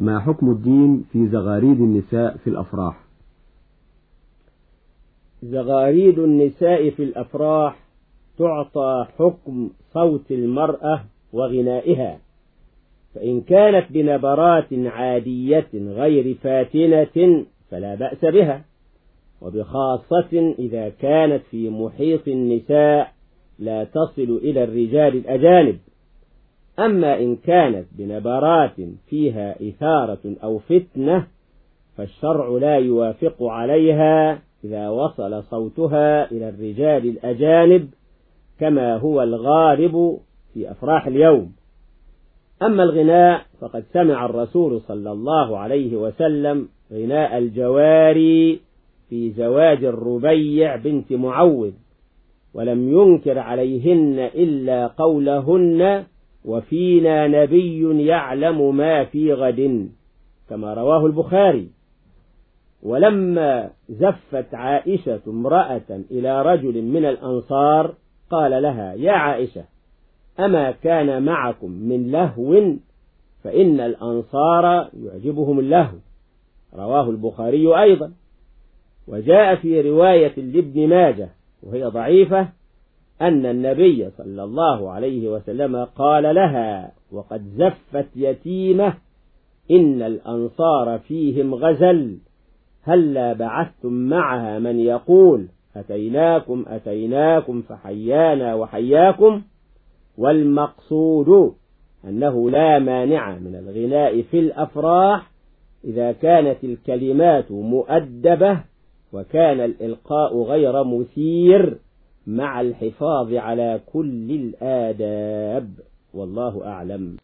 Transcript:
ما حكم الدين في زغاريد النساء في الأفراح؟ زغاريد النساء في الأفراح تعطى حكم صوت المرأة وغنائها فإن كانت بنبرات عادية غير فاتنة فلا بأس بها وبخاصة إذا كانت في محيط النساء لا تصل إلى الرجال الأجانب. أما إن كانت بنبرات فيها إثارة أو فتنة فالشرع لا يوافق عليها إذا وصل صوتها إلى الرجال الأجانب كما هو الغالب في أفراح اليوم. أما الغناء فقد سمع الرسول صلى الله عليه وسلم غناء الجواري في زواج الربيع بنت معوذ ولم ينكر عليهن إلا قولهن وفينا نبي يعلم ما في غد كما رواه البخاري. ولما زفت عائشة امرأة إلى رجل من الأنصار قال لها يا عائشة أما كان معكم من لهو فإن الأنصار يعجبهم اللهو. رواه البخاري أيضا. وجاء في رواية لابن ماجه وهي ضعيفة أن النبي صلى الله عليه وسلم قال لها وقد زفت يتيمة إن الأنصار فيهم غزل هلا بعثتم معها من يقول أتيناكم أتيناكم فحيانا وحياكم؟ والمقصود أنه لا مانع من الغناء في الأفراح إذا كانت الكلمات مؤدبة وكان الإلقاء غير مثير. مع الحفاظ على كل الآداب. والله أعلم.